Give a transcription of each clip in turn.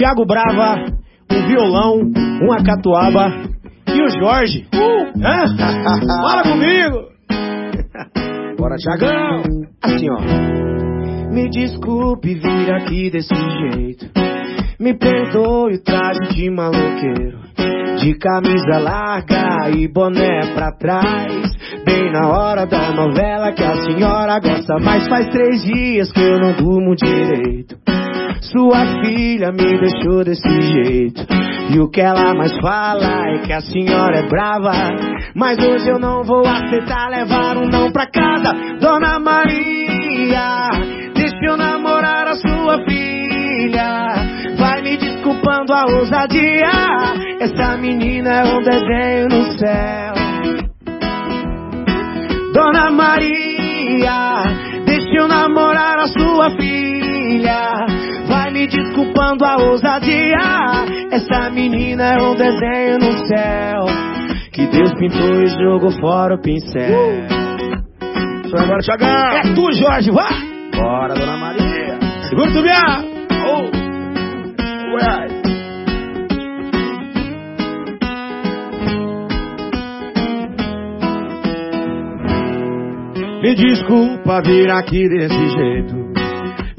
Tiago Brava, um violão, uma catuaba e o Jorge. Uh! Hã? Fala comigo! Bora, Tiagão! Assim, ó. Me desculpe vir aqui desse jeito. Me perdoe o traje de maloqueiro. De camisa larga e boné pra trás. Bem na hora da novela que a senhora gosta. Mas faz três dias que eu não durmo direito. Sua filha me deixou desse jeito. E o que ela mais fala é que a senhora é brava. Mas hoje eu não vou aceitar levar um não pra casa. Dona Maria, deixa eu namorar a sua filha. Vai me desculpando a ousadia. Essa menina é um desenho no céu. Dona Maria, deixa eu namorar a sua filha. Desculpando a ousadia. Essa menina é um desenho no céu. Que Deus pintou e jogou fora o pincel. Só agora! É tu, Jorge, vá! Bora, Dona Maria! Segura tu minha! Oh! Ué! Me desculpa vir aqui desse jeito.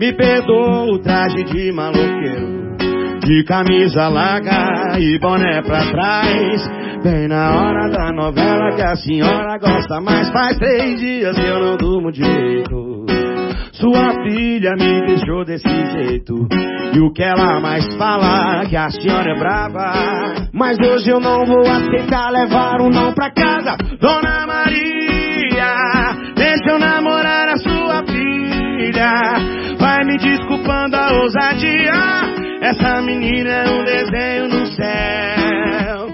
Me perdoa o traje de maloqueiro. De camisa larga e boné pra trás. Bem na hora da novela que a senhora gosta mais. Faz três dias que eu não durmo direito. Sua filha me deixou desse jeito. E o que ela mais fala que a senhora é brava. Mas hoje eu não vou aceitar levar um não pra casa. Dona Maria, desculpando a ousadia. Essa menina é um desenho no céu.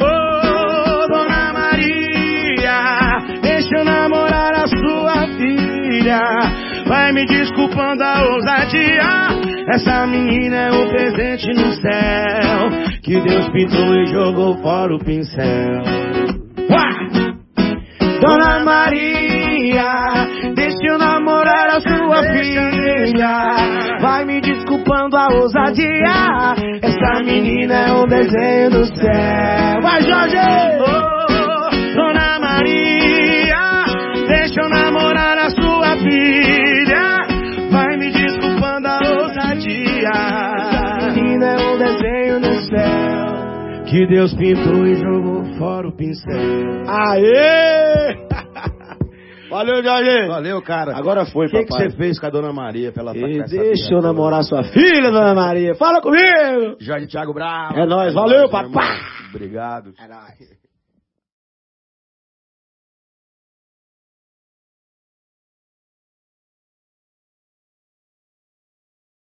Oh, Dona Maria, deixa eu namorar a sua filha. Vai me desculpando a ousadia. Essa menina é um presente no céu. Que Deus pintou e jogou fora o pincel. Uá! Dona Maria, deixa eu namorar a sua filha. Vai me desculpando a ousadia. Essa menina é um desenho do céu. Vai, Jorge! Oh, Dona Maria, deixa eu namorar a sua filha. Vai me desculpando a ousadia. Essa menina é um desenho no céu. Que Deus pintou e jogou fora o pincel. Aê! Valeu, Jorge! Valeu, cara. Agora foi, O que, que papai. você fez com a Dona Maria pra ela E deixa eu namorar sua filha, dona Maria. Fala comigo! Jorge Thiago Bravo. É nóis, valeu, papai. Obrigado. É nóis.